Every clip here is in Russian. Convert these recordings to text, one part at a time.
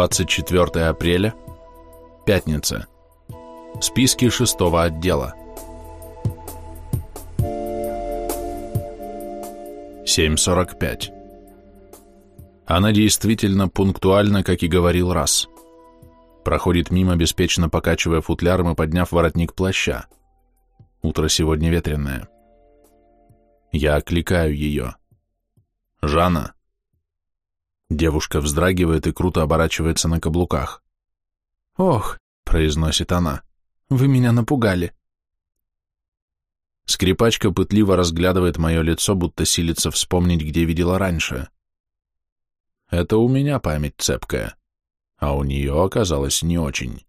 24 апреля, пятница. Списки шестого отдела. 7.45. Она действительно пунктуальна, как и говорил раз. Проходит мимо, беспечно покачивая футляром и подняв воротник плаща. Утро сегодня ветреное. Я окликаю ее. «Жанна!» Девушка вздрагивает и круто оборачивается на каблуках. «Ох», — произносит она, — «вы меня напугали». Скрипачка пытливо разглядывает мое лицо, будто силится вспомнить, где видела раньше. Это у меня память цепкая, а у нее оказалось не очень.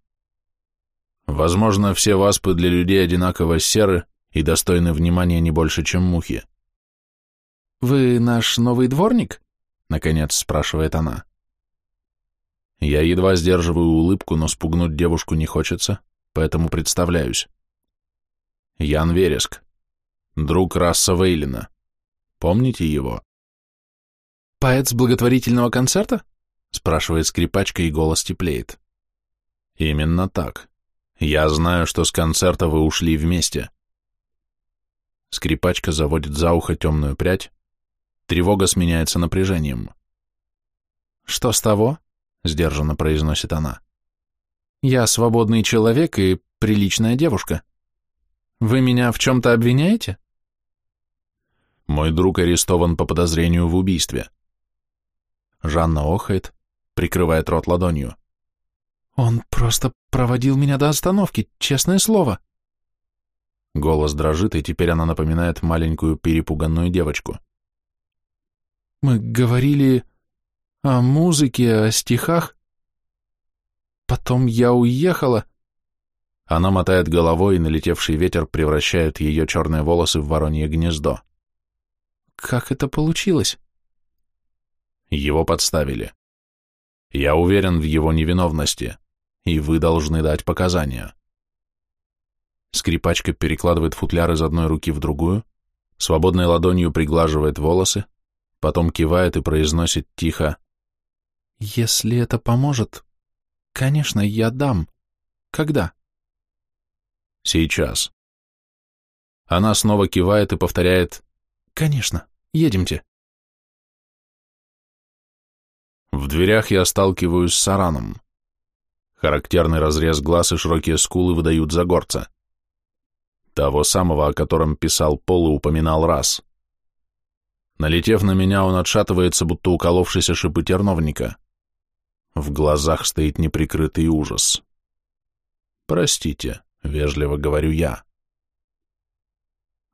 Возможно, все васпы для людей одинаково серы и достойны внимания не больше, чем мухи. «Вы наш новый дворник?» — наконец спрашивает она. Я едва сдерживаю улыбку, но спугнуть девушку не хочется, поэтому представляюсь. Ян Вереск, друг Расса Вейлина. Помните его? «Поэт с благотворительного концерта?» — спрашивает скрипачка, и голос теплеет. «Именно так. Я знаю, что с концерта вы ушли вместе». Скрипачка заводит за ухо темную прядь, Тревога сменяется напряжением. «Что с того?» — сдержанно произносит она. «Я свободный человек и приличная девушка. Вы меня в чем-то обвиняете?» «Мой друг арестован по подозрению в убийстве». Жанна охает, прикрывает рот ладонью. «Он просто проводил меня до остановки, честное слово». Голос дрожит, и теперь она напоминает маленькую перепуганную девочку. Мы говорили о музыке, о стихах. Потом я уехала. Она мотает головой, и налетевший ветер превращает ее черные волосы в воронье гнездо. Как это получилось? Его подставили. Я уверен в его невиновности, и вы должны дать показания. Скрипачка перекладывает футляр из одной руки в другую, свободной ладонью приглаживает волосы, потом кивает и произносит тихо. «Если это поможет, конечно, я дам. Когда?» «Сейчас». Она снова кивает и повторяет «Конечно, едемте». В дверях я сталкиваюсь с Сараном. Характерный разрез глаз и широкие скулы выдают за горца. Того самого, о котором писал Пол и упоминал раз. Налетев на меня, он отшатывается, будто уколовшийся шипы терновника. В глазах стоит неприкрытый ужас. «Простите», — вежливо говорю я.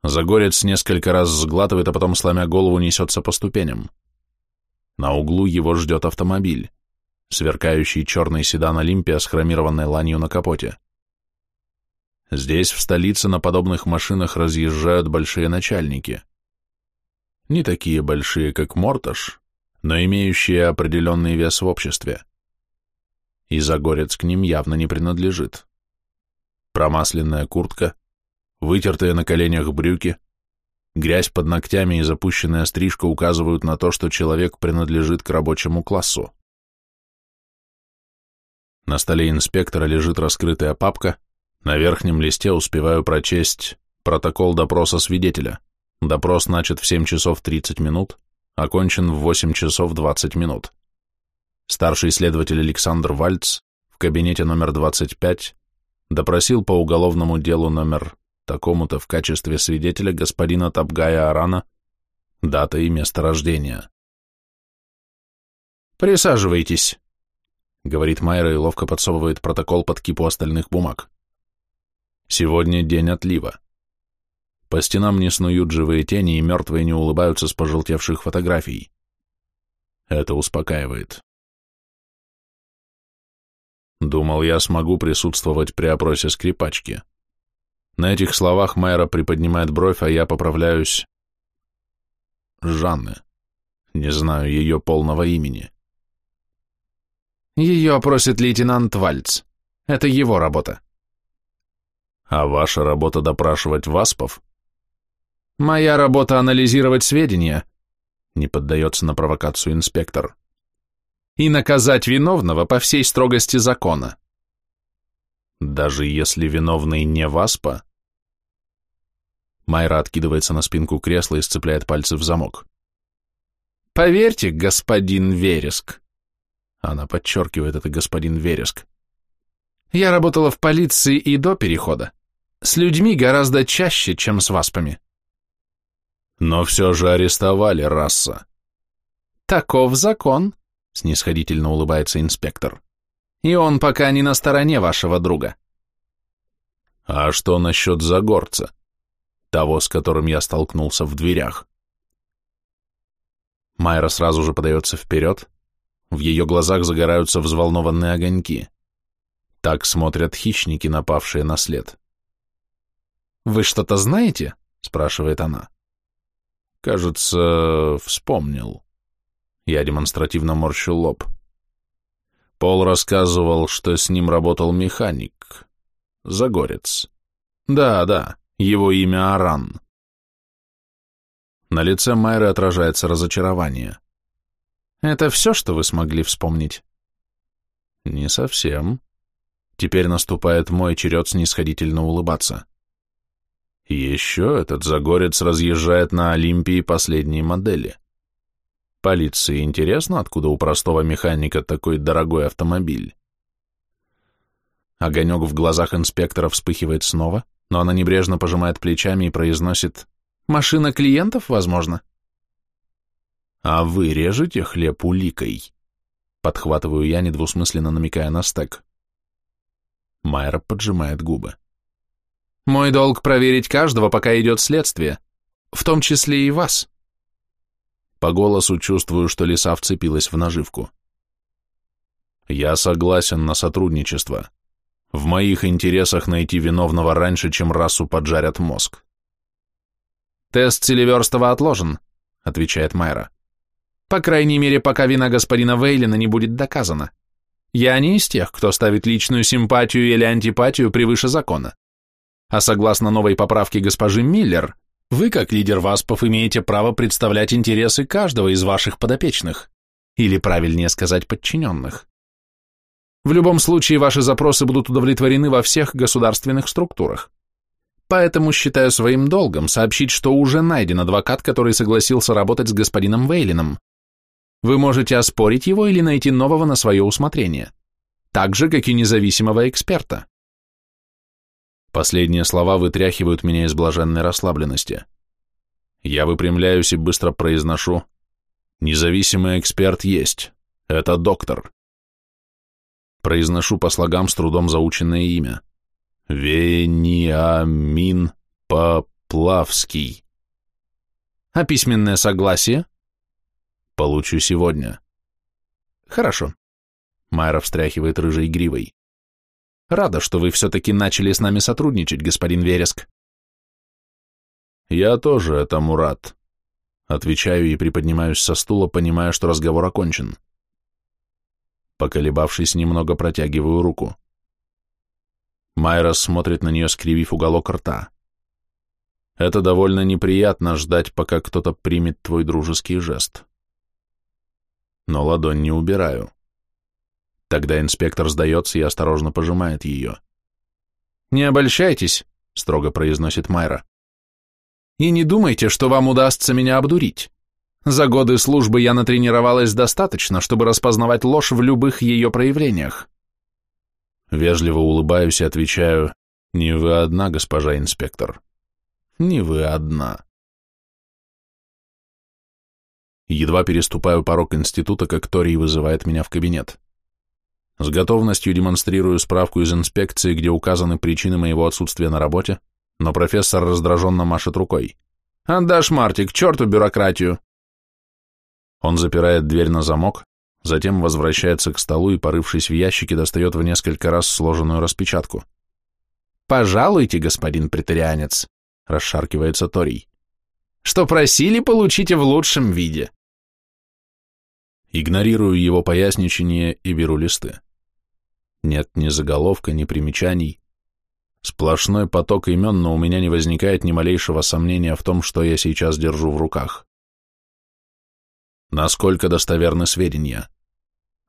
Загорец несколько раз сглатывает, а потом, сломя голову, несется по ступеням. На углу его ждет автомобиль, сверкающий черный седан Олимпия с хромированной ланью на капоте. Здесь, в столице, на подобных машинах разъезжают большие начальники не такие большие, как Морташ, но имеющие определенный вес в обществе. И Загорец к ним явно не принадлежит. Промасленная куртка, вытертые на коленях брюки, грязь под ногтями и запущенная стрижка указывают на то, что человек принадлежит к рабочему классу. На столе инспектора лежит раскрытая папка, на верхнем листе успеваю прочесть протокол допроса свидетеля. Допрос начат в 7 часов 30 минут, окончен в 8 часов 20 минут. Старший следователь Александр Вальц в кабинете номер 25 допросил по уголовному делу номер такому-то в качестве свидетеля господина Табгая Арана, дата и место рождения. «Присаживайтесь», — говорит Майра и ловко подсовывает протокол под кипу остальных бумаг. «Сегодня день отлива. По стенам не снуют живые тени, и мертвые не улыбаются с пожелтевших фотографий. Это успокаивает. Думал, я смогу присутствовать при опросе скрипачки. На этих словах Майра приподнимает бровь, а я поправляюсь. Жанны. Не знаю ее полного имени. Ее опросит лейтенант Вальц. Это его работа. А ваша работа допрашивать васпов? Моя работа анализировать сведения, не поддается на провокацию инспектор. и наказать виновного по всей строгости закона. Даже если виновный не Васпа? Майра откидывается на спинку кресла и сцепляет пальцы в замок. Поверьте, господин Вереск. Она подчеркивает это господин Вереск. Я работала в полиции и до перехода. С людьми гораздо чаще, чем с васпами. Но все же арестовали раса. Таков закон, снисходительно улыбается инспектор. И он пока не на стороне вашего друга. А что насчет Загорца? Того, с которым я столкнулся в дверях. Майра сразу же подается вперед, в ее глазах загораются взволнованные огоньки. Так смотрят хищники, напавшие на след. «Вы что-то знаете?» — спрашивает она. «Кажется, вспомнил». Я демонстративно морщу лоб. Пол рассказывал, что с ним работал механик. Загорец. Да, да, его имя Аран. На лице Майры отражается разочарование. Это все, что вы смогли вспомнить? Не совсем. Теперь наступает мой черед снисходительно улыбаться. Еще этот Загорец разъезжает на Олимпии последние модели. Полиции интересно, откуда у простого механика такой дорогой автомобиль? Огонек в глазах инспектора вспыхивает снова, но она небрежно пожимает плечами и произносит «Машина клиентов, возможно?» «А вы режете хлеб уликой?» Подхватываю я, недвусмысленно намекая на стек. Майра поджимает губы. «Мой долг проверить каждого, пока идет следствие, в том числе и вас». По голосу чувствую, что лиса вцепилась в наживку. «Я согласен на сотрудничество. В моих интересах найти виновного раньше, чем расу поджарят мозг». «Тест Селиверстова отложен», — отвечает Майра. По крайней мере, пока вина господина Вейлина не будет доказана. Я не из тех, кто ставит личную симпатию или антипатию превыше закона. А согласно новой поправке госпожи Миллер, вы, как лидер ВАСПов, имеете право представлять интересы каждого из ваших подопечных, или, правильнее сказать, подчиненных. В любом случае, ваши запросы будут удовлетворены во всех государственных структурах. Поэтому считаю своим долгом сообщить, что уже найден адвокат, который согласился работать с господином Вейлином. Вы можете оспорить его или найти нового на свое усмотрение, так же, как и независимого эксперта. Последние слова вытряхивают меня из блаженной расслабленности. Я выпрямляюсь и быстро произношу «Независимый эксперт есть. Это доктор». Произношу по слогам с трудом заученное имя. Вениамин Поплавский. А письменное согласие? Получу сегодня. Хорошо. Майра встряхивает рыжей гривой. Рада, что вы все-таки начали с нами сотрудничать, господин Вереск. Я тоже этому рад. Отвечаю и приподнимаюсь со стула, понимая, что разговор окончен. Поколебавшись, немного протягиваю руку. Майра смотрит на нее, скривив уголок рта. Это довольно неприятно ждать, пока кто-то примет твой дружеский жест но ладонь не убираю. Тогда инспектор сдается и осторожно пожимает ее. «Не обольщайтесь», — строго произносит Майра. «И не думайте, что вам удастся меня обдурить. За годы службы я натренировалась достаточно, чтобы распознавать ложь в любых ее проявлениях». Вежливо улыбаюсь и отвечаю, «Не вы одна, госпожа инспектор. Не вы одна». Едва переступаю порог института, как Тори вызывает меня в кабинет. С готовностью демонстрирую справку из инспекции, где указаны причины моего отсутствия на работе, но профессор раздраженно машет рукой. «Отдашь, Марти, к черту бюрократию!» Он запирает дверь на замок, затем возвращается к столу и, порывшись в ящике, достает в несколько раз сложенную распечатку. «Пожалуйте, господин претарианец», — расшаркивается Торий. «Что просили, получите в лучшем виде». Игнорирую его поясничание и беру листы. Нет ни заголовка, ни примечаний. Сплошной поток имен, но у меня не возникает ни малейшего сомнения в том, что я сейчас держу в руках. Насколько достоверны сведения?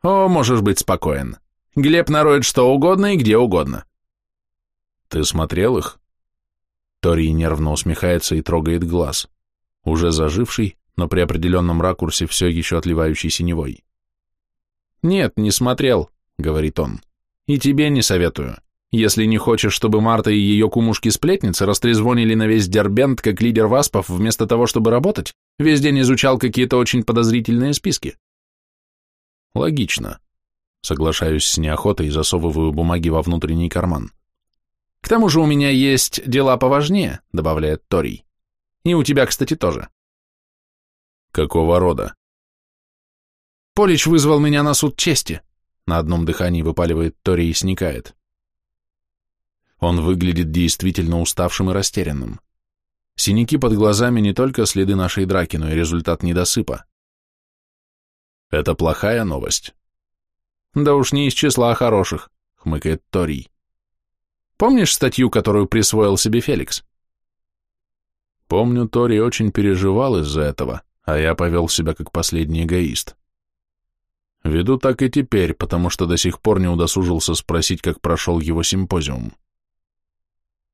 О, можешь быть спокоен. Глеб нароет что угодно и где угодно. Ты смотрел их? Тори нервно усмехается и трогает глаз, уже заживший, но при определенном ракурсе все еще отливающий синевой. «Нет, не смотрел», — говорит он. «И тебе не советую. Если не хочешь, чтобы Марта и ее кумушки-сплетницы растрезвонили на весь Дербент как лидер ВАСПов вместо того, чтобы работать, весь день изучал какие-то очень подозрительные списки». «Логично». Соглашаюсь с неохотой и засовываю бумаги во внутренний карман. «К тому же у меня есть дела поважнее», — добавляет Торий. «И у тебя, кстати, тоже». «Какого рода?» Полич вызвал меня на суд чести. На одном дыхании выпаливает Тори и сникает. Он выглядит действительно уставшим и растерянным. Синяки под глазами не только следы нашей драки, но и результат недосыпа. Это плохая новость. Да уж не из числа хороших, хмыкает Торий. Помнишь статью, которую присвоил себе Феликс? Помню, Тори очень переживал из-за этого, а я повел себя как последний эгоист. Веду так и теперь, потому что до сих пор не удосужился спросить, как прошел его симпозиум.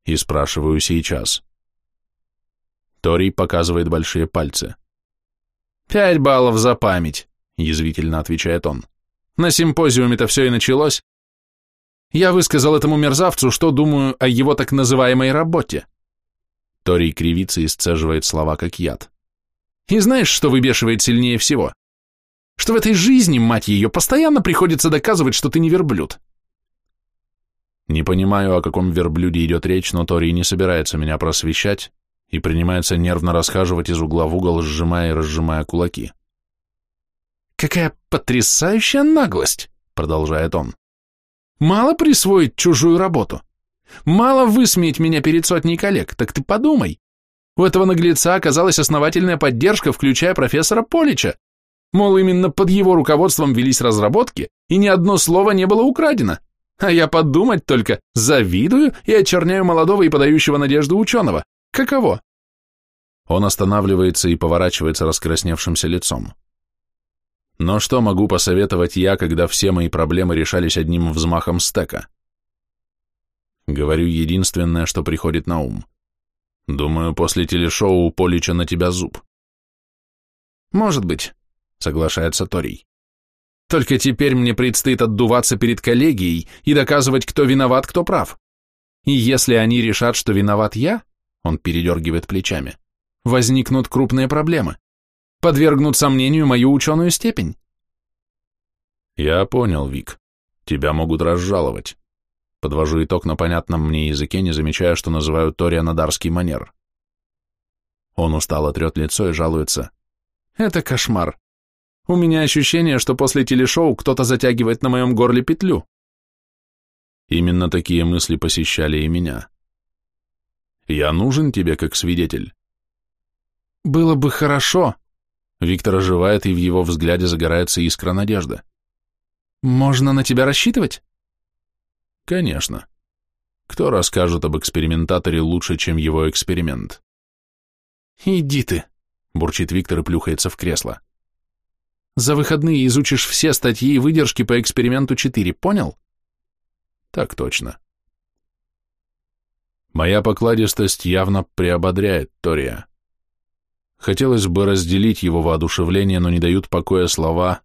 И спрашиваю сейчас. Тори показывает большие пальцы. «Пять баллов за память», — язвительно отвечает он. «На симпозиуме-то все и началось. Я высказал этому мерзавцу, что думаю о его так называемой работе». Тори кривится и сцеживает слова как яд. «И знаешь, что выбешивает сильнее всего? Что в этой жизни, мать ее, постоянно приходится доказывать, что ты не верблюд. Не понимаю, о каком верблюде идет речь, но Тори не собирается меня просвещать и принимается нервно расхаживать из угла в угол, сжимая и разжимая кулаки. «Какая потрясающая наглость!» — продолжает он. «Мало присвоить чужую работу. Мало высмеять меня перед сотней коллег, так ты подумай. У этого наглеца оказалась основательная поддержка, включая профессора Полича, Мол, именно под его руководством велись разработки, и ни одно слово не было украдено. А я подумать только, завидую и очерняю молодого и подающего надежду ученого. Каково? Он останавливается и поворачивается раскрасневшимся лицом. Но что могу посоветовать я, когда все мои проблемы решались одним взмахом стека? Говорю единственное, что приходит на ум. Думаю, после телешоу у Полича на тебя зуб. Может быть соглашается Торий. Только теперь мне предстоит отдуваться перед коллегией и доказывать, кто виноват, кто прав. И если они решат, что виноват я, он передергивает плечами, возникнут крупные проблемы, подвергнут сомнению мою ученую степень. Я понял, Вик. Тебя могут разжаловать. Подвожу итог на понятном мне языке, не замечая, что называю Тори анадарский манер. Он устало трет лицо и жалуется. Это кошмар. У меня ощущение, что после телешоу кто-то затягивает на моем горле петлю. Именно такие мысли посещали и меня. Я нужен тебе как свидетель. Было бы хорошо. Виктор оживает, и в его взгляде загорается искра надежды. Можно на тебя рассчитывать? Конечно. Кто расскажет об экспериментаторе лучше, чем его эксперимент? Иди ты, бурчит Виктор и плюхается в кресло. За выходные изучишь все статьи и выдержки по эксперименту 4, понял? Так точно. Моя покладистость явно приободряет Тория. Хотелось бы разделить его воодушевление, но не дают покоя слова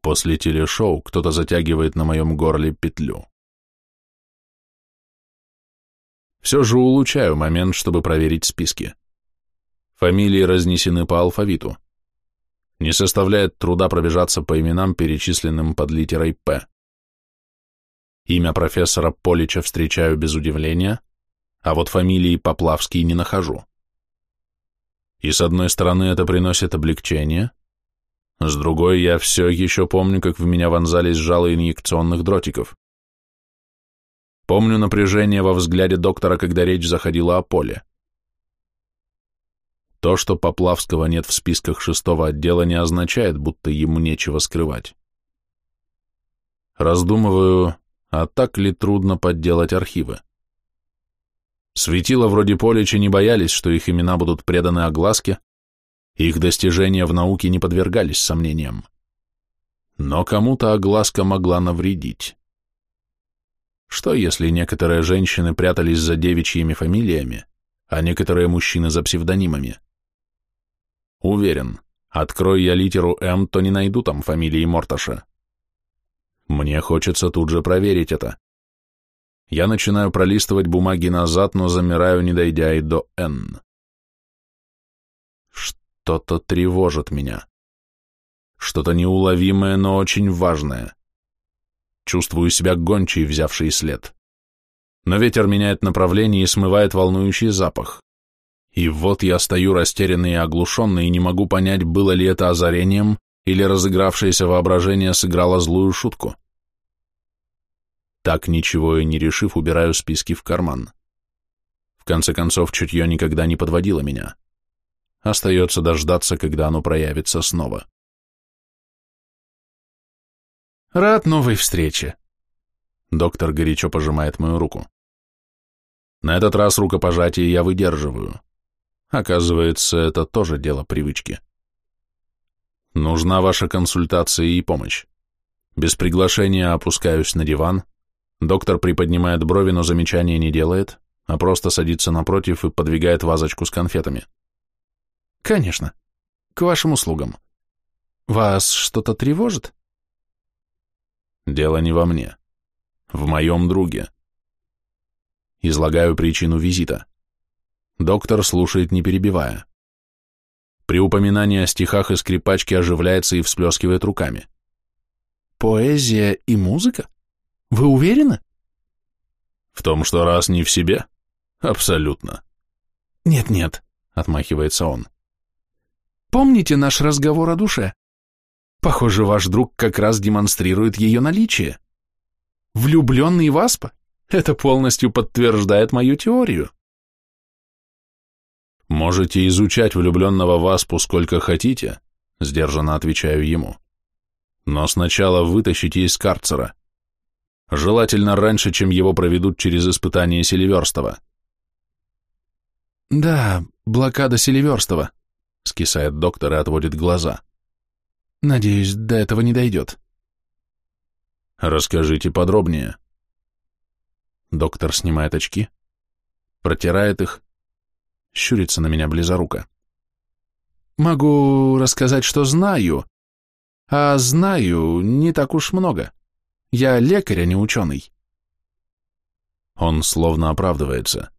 «После телешоу кто-то затягивает на моем горле петлю». Все же улучшаю момент, чтобы проверить списки. Фамилии разнесены по алфавиту. Не составляет труда пробежаться по именам, перечисленным под литерой «П». Имя профессора Полича встречаю без удивления, а вот фамилии Поплавский не нахожу. И с одной стороны это приносит облегчение, с другой я все еще помню, как в меня вонзались жало инъекционных дротиков. Помню напряжение во взгляде доктора, когда речь заходила о поле. То, что Поплавского нет в списках шестого отдела, не означает, будто ему нечего скрывать. Раздумываю, а так ли трудно подделать архивы? Светила вроде Полича не боялись, что их имена будут преданы огласке, их достижения в науке не подвергались сомнениям. Но кому-то огласка могла навредить. Что, если некоторые женщины прятались за девичьими фамилиями, а некоторые мужчины за псевдонимами? Уверен, открой я литеру «М», то не найду там фамилии Морташа. Мне хочется тут же проверить это. Я начинаю пролистывать бумаги назад, но замираю, не дойдя и до «Н». Что-то тревожит меня. Что-то неуловимое, но очень важное. Чувствую себя гончей, взявшей след. Но ветер меняет направление и смывает волнующий запах. И вот я стою растерянный и оглушенный, и не могу понять, было ли это озарением, или разыгравшееся воображение сыграло злую шутку. Так ничего и не решив, убираю списки в карман. В конце концов, чутье никогда не подводило меня. Остается дождаться, когда оно проявится снова. Рад новой встрече. Доктор горячо пожимает мою руку. На этот раз рукопожатие я выдерживаю. Оказывается, это тоже дело привычки. Нужна ваша консультация и помощь. Без приглашения опускаюсь на диван. Доктор приподнимает брови, но замечания не делает, а просто садится напротив и подвигает вазочку с конфетами. Конечно. К вашим услугам. Вас что-то тревожит? Дело не во мне. В моем друге. Излагаю причину визита. Доктор слушает, не перебивая. При упоминании о стихах и скрипачке оживляется и всплескивает руками. Поэзия и музыка? Вы уверены? В том, что раз не в себе? Абсолютно. Нет-нет, отмахивается он. Помните наш разговор о душе? Похоже, ваш друг как раз демонстрирует ее наличие. Влюбленный в Аспа? Это полностью подтверждает мою теорию. Можете изучать влюбленного в Аспу сколько хотите, сдержанно отвечаю ему. Но сначала вытащите из карцера. Желательно раньше, чем его проведут через испытание Селиверстова. Да, блокада Селиверстова, скисает доктор и отводит глаза. Надеюсь, до этого не дойдет. Расскажите подробнее. Доктор снимает очки, протирает их, щурится на меня близоруко. Могу рассказать, что знаю, а знаю не так уж много. Я лекарь, а не ученый. Он словно оправдывается.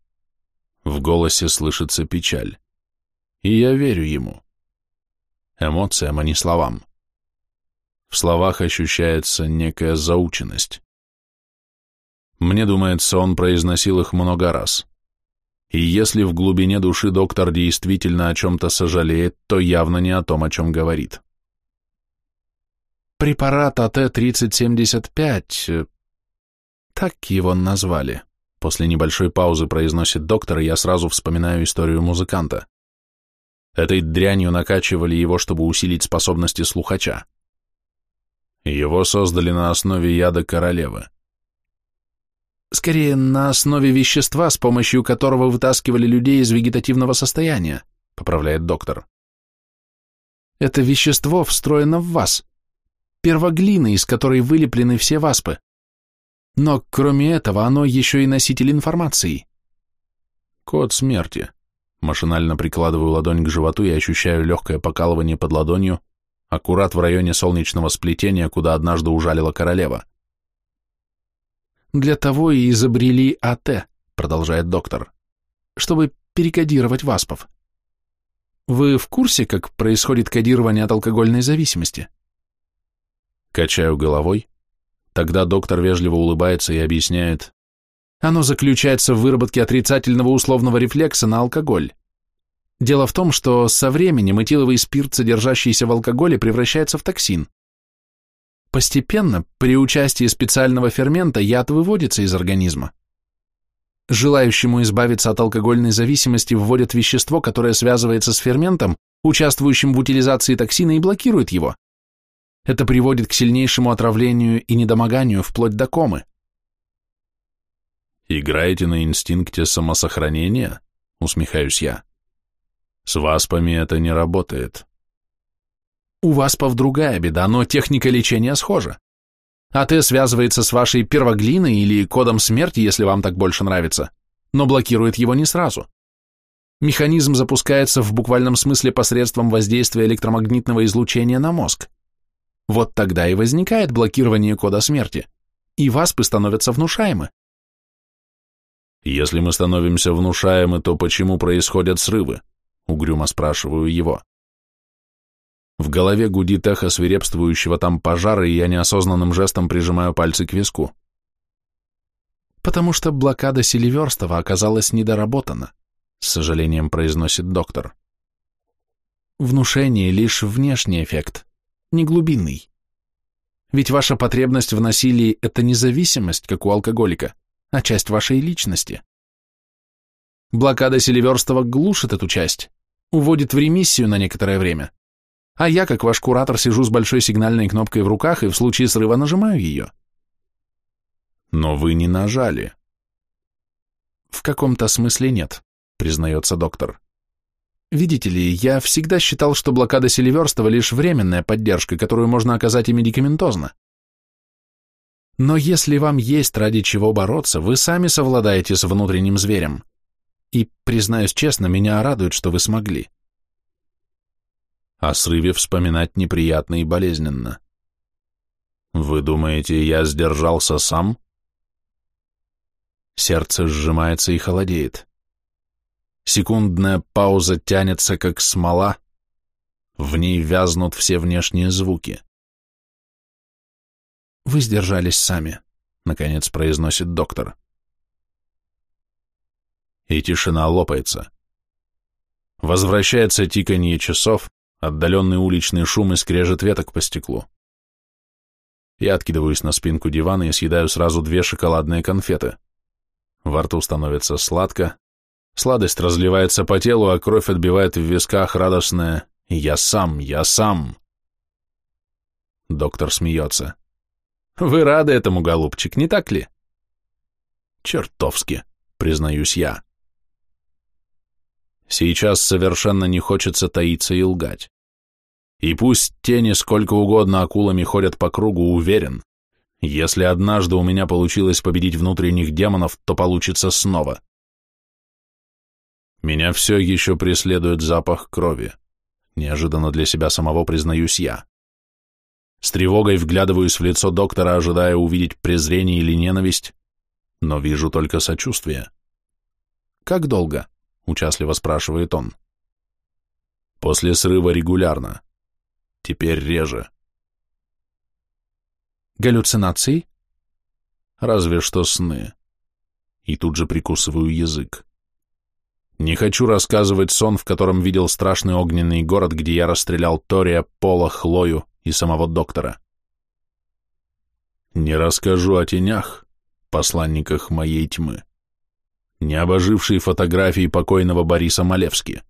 В голосе слышится печаль. И я верю ему. Эмоциям, а не словам. В словах ощущается некая заученность. Мне думается, он произносил их много раз. И если в глубине души доктор действительно о чем-то сожалеет, то явно не о том, о чем говорит. Препарат АТ-3075, так его назвали. После небольшой паузы произносит доктор, и я сразу вспоминаю историю музыканта. Этой дрянью накачивали его, чтобы усилить способности слухача. Его создали на основе яда королевы. Скорее, на основе вещества, с помощью которого вытаскивали людей из вегетативного состояния, поправляет доктор. Это вещество встроено в вас. Первоглина, из которой вылеплены все васпы. Но кроме этого, оно еще и носитель информации. Код смерти. Машинально прикладываю ладонь к животу и ощущаю легкое покалывание под ладонью, аккурат в районе солнечного сплетения, куда однажды ужалила королева. «Для того и изобрели АТ», — продолжает доктор, «чтобы перекодировать васпов. Вы в курсе, как происходит кодирование от алкогольной зависимости?» Качаю головой. Тогда доктор вежливо улыбается и объясняет. Оно заключается в выработке отрицательного условного рефлекса на алкоголь. Дело в том, что со временем этиловый спирт, содержащийся в алкоголе, превращается в токсин. Постепенно, при участии специального фермента, яд выводится из организма. Желающему избавиться от алкогольной зависимости вводят вещество, которое связывается с ферментом, участвующим в утилизации токсина и блокирует его. Это приводит к сильнейшему отравлению и недомоганию вплоть до комы. «Играете на инстинкте самосохранения?» — усмехаюсь я. С васпами это не работает. У вас, пов, другая беда, но техника лечения схожа. АТ связывается с вашей первоглиной или кодом смерти, если вам так больше нравится, но блокирует его не сразу. Механизм запускается в буквальном смысле посредством воздействия электромагнитного излучения на мозг. Вот тогда и возникает блокирование кода смерти, и васпы становятся внушаемы. Если мы становимся внушаемы, то почему происходят срывы? Угрюмо спрашиваю его. В голове гудит эхо свирепствующего там пожара, и я неосознанным жестом прижимаю пальцы к виску. «Потому что блокада Селиверстова оказалась недоработана», — с сожалением произносит доктор. «Внушение — лишь внешний эффект, не глубинный. Ведь ваша потребность в насилии — это независимость, как у алкоголика, а часть вашей личности. Блокада Селиверстова глушит эту часть, уводит в ремиссию на некоторое время, а я, как ваш куратор, сижу с большой сигнальной кнопкой в руках и в случае срыва нажимаю ее. Но вы не нажали. В каком-то смысле нет, признается доктор. Видите ли, я всегда считал, что блокада Селиверстова лишь временная поддержка, которую можно оказать и медикаментозно. Но если вам есть ради чего бороться, вы сами совладаете с внутренним зверем. И, признаюсь честно, меня радует, что вы смогли. О срыве вспоминать неприятно и болезненно. Вы думаете, я сдержался сам? Сердце сжимается и холодеет. Секундная пауза тянется, как смола. В ней вязнут все внешние звуки. «Вы сдержались сами», — наконец произносит доктор. И тишина лопается. Возвращается тиканье часов, отдаленный уличный шум и скрежет веток по стеклу. Я откидываюсь на спинку дивана и съедаю сразу две шоколадные конфеты. Во рту становится сладко, сладость разливается по телу, а кровь отбивает в висках радостное «Я сам, я сам». Доктор смеется. «Вы рады этому, голубчик, не так ли?» «Чертовски», признаюсь я. Сейчас совершенно не хочется таиться и лгать. И пусть тени сколько угодно акулами ходят по кругу, уверен, если однажды у меня получилось победить внутренних демонов, то получится снова. Меня все еще преследует запах крови. Неожиданно для себя самого признаюсь я. С тревогой вглядываюсь в лицо доктора, ожидая увидеть презрение или ненависть, но вижу только сочувствие. «Как долго?» Участливо спрашивает он. После срыва регулярно. Теперь реже. Галлюцинации? Разве что сны. И тут же прикусываю язык. Не хочу рассказывать сон, в котором видел страшный огненный город, где я расстрелял Тория, Пола, Хлою и самого доктора. Не расскажу о тенях, посланниках моей тьмы не обоживший фотографии покойного Бориса Малевски.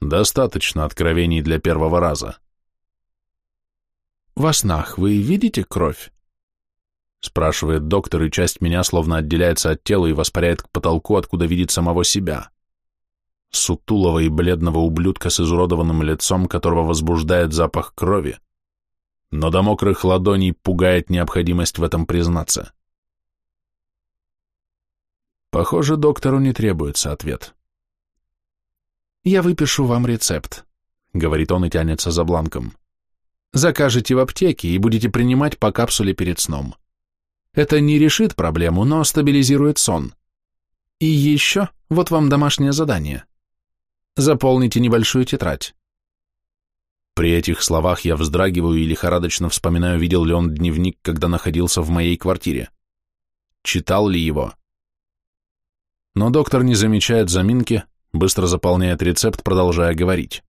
Достаточно откровений для первого раза. «Во снах вы видите кровь?» спрашивает доктор, и часть меня словно отделяется от тела и воспаряет к потолку, откуда видит самого себя. Сутулого и бледного ублюдка с изуродованным лицом, которого возбуждает запах крови, но до мокрых ладоней пугает необходимость в этом признаться. Похоже, доктору не требуется ответ. «Я выпишу вам рецепт», — говорит он и тянется за бланком. «Закажете в аптеке и будете принимать по капсуле перед сном. Это не решит проблему, но стабилизирует сон. И еще, вот вам домашнее задание. Заполните небольшую тетрадь. При этих словах я вздрагиваю и лихорадочно вспоминаю, видел ли он дневник, когда находился в моей квартире. Читал ли его? Но доктор не замечает заминки, быстро заполняет рецепт, продолжая говорить.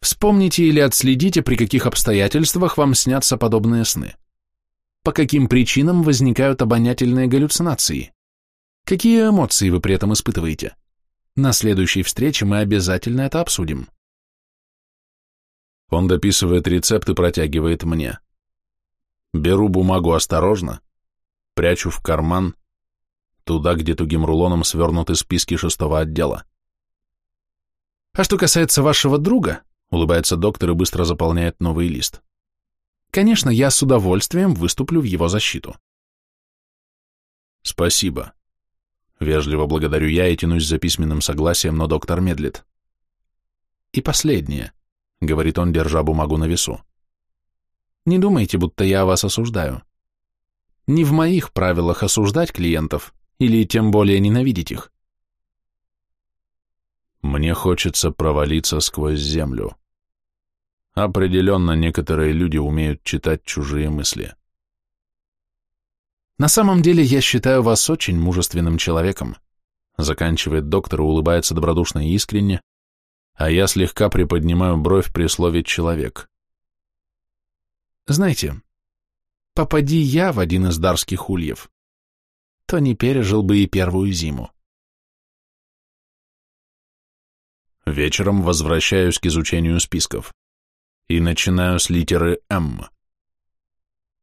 Вспомните или отследите, при каких обстоятельствах вам снятся подобные сны. По каким причинам возникают обонятельные галлюцинации? Какие эмоции вы при этом испытываете? На следующей встрече мы обязательно это обсудим. Он дописывает рецепт и протягивает мне. Беру бумагу осторожно, прячу в карман, туда, где тугим рулоном свернуты списки шестого отдела. А что касается вашего друга, улыбается доктор и быстро заполняет новый лист. Конечно, я с удовольствием выступлю в его защиту. Спасибо. Вежливо благодарю я и тянусь за письменным согласием, но доктор медлит. И последнее, говорит он, держа бумагу на весу. Не думайте, будто я вас осуждаю. Не в моих правилах осуждать клиентов или тем более ненавидеть их. Мне хочется провалиться сквозь землю. Определенно, некоторые люди умеют читать чужие мысли. На самом деле, я считаю вас очень мужественным человеком, заканчивает доктор и улыбается добродушно и искренне, а я слегка приподнимаю бровь при слове «человек». Знаете, попади я в один из дарских ульев, то не пережил бы и первую зиму. Вечером возвращаюсь к изучению списков и начинаю с литеры «М».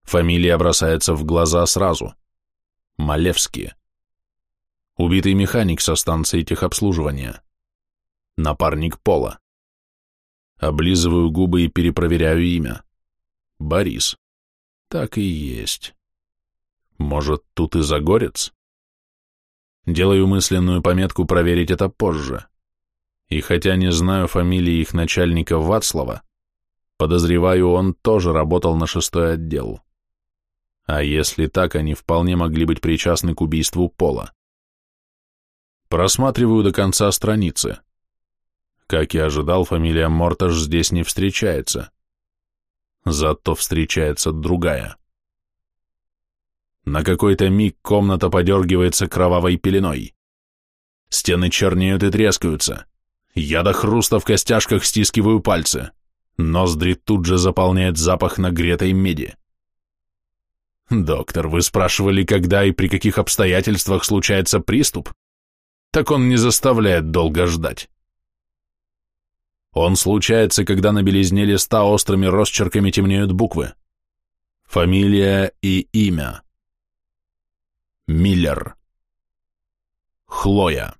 Фамилия бросается в глаза сразу. Малевский. Убитый механик со станции техобслуживания. Напарник Пола. Облизываю губы и перепроверяю имя. Борис. Так и есть. Может, тут и Загорец? Делаю мысленную пометку проверить это позже. И хотя не знаю фамилии их начальника Вацлава, подозреваю, он тоже работал на шестой отдел. А если так, они вполне могли быть причастны к убийству Пола. Просматриваю до конца страницы. Как и ожидал, фамилия Морташ здесь не встречается. Зато встречается другая. На какой-то миг комната подергивается кровавой пеленой. Стены чернеют и трескаются. Я до хруста в костяшках стискиваю пальцы. Ноздри тут же заполняет запах нагретой меди. «Доктор, вы спрашивали, когда и при каких обстоятельствах случается приступ? Так он не заставляет долго ждать. Он случается, когда на белизне листа острыми росчерками темнеют буквы. Фамилия и имя. Миллер. Хлоя.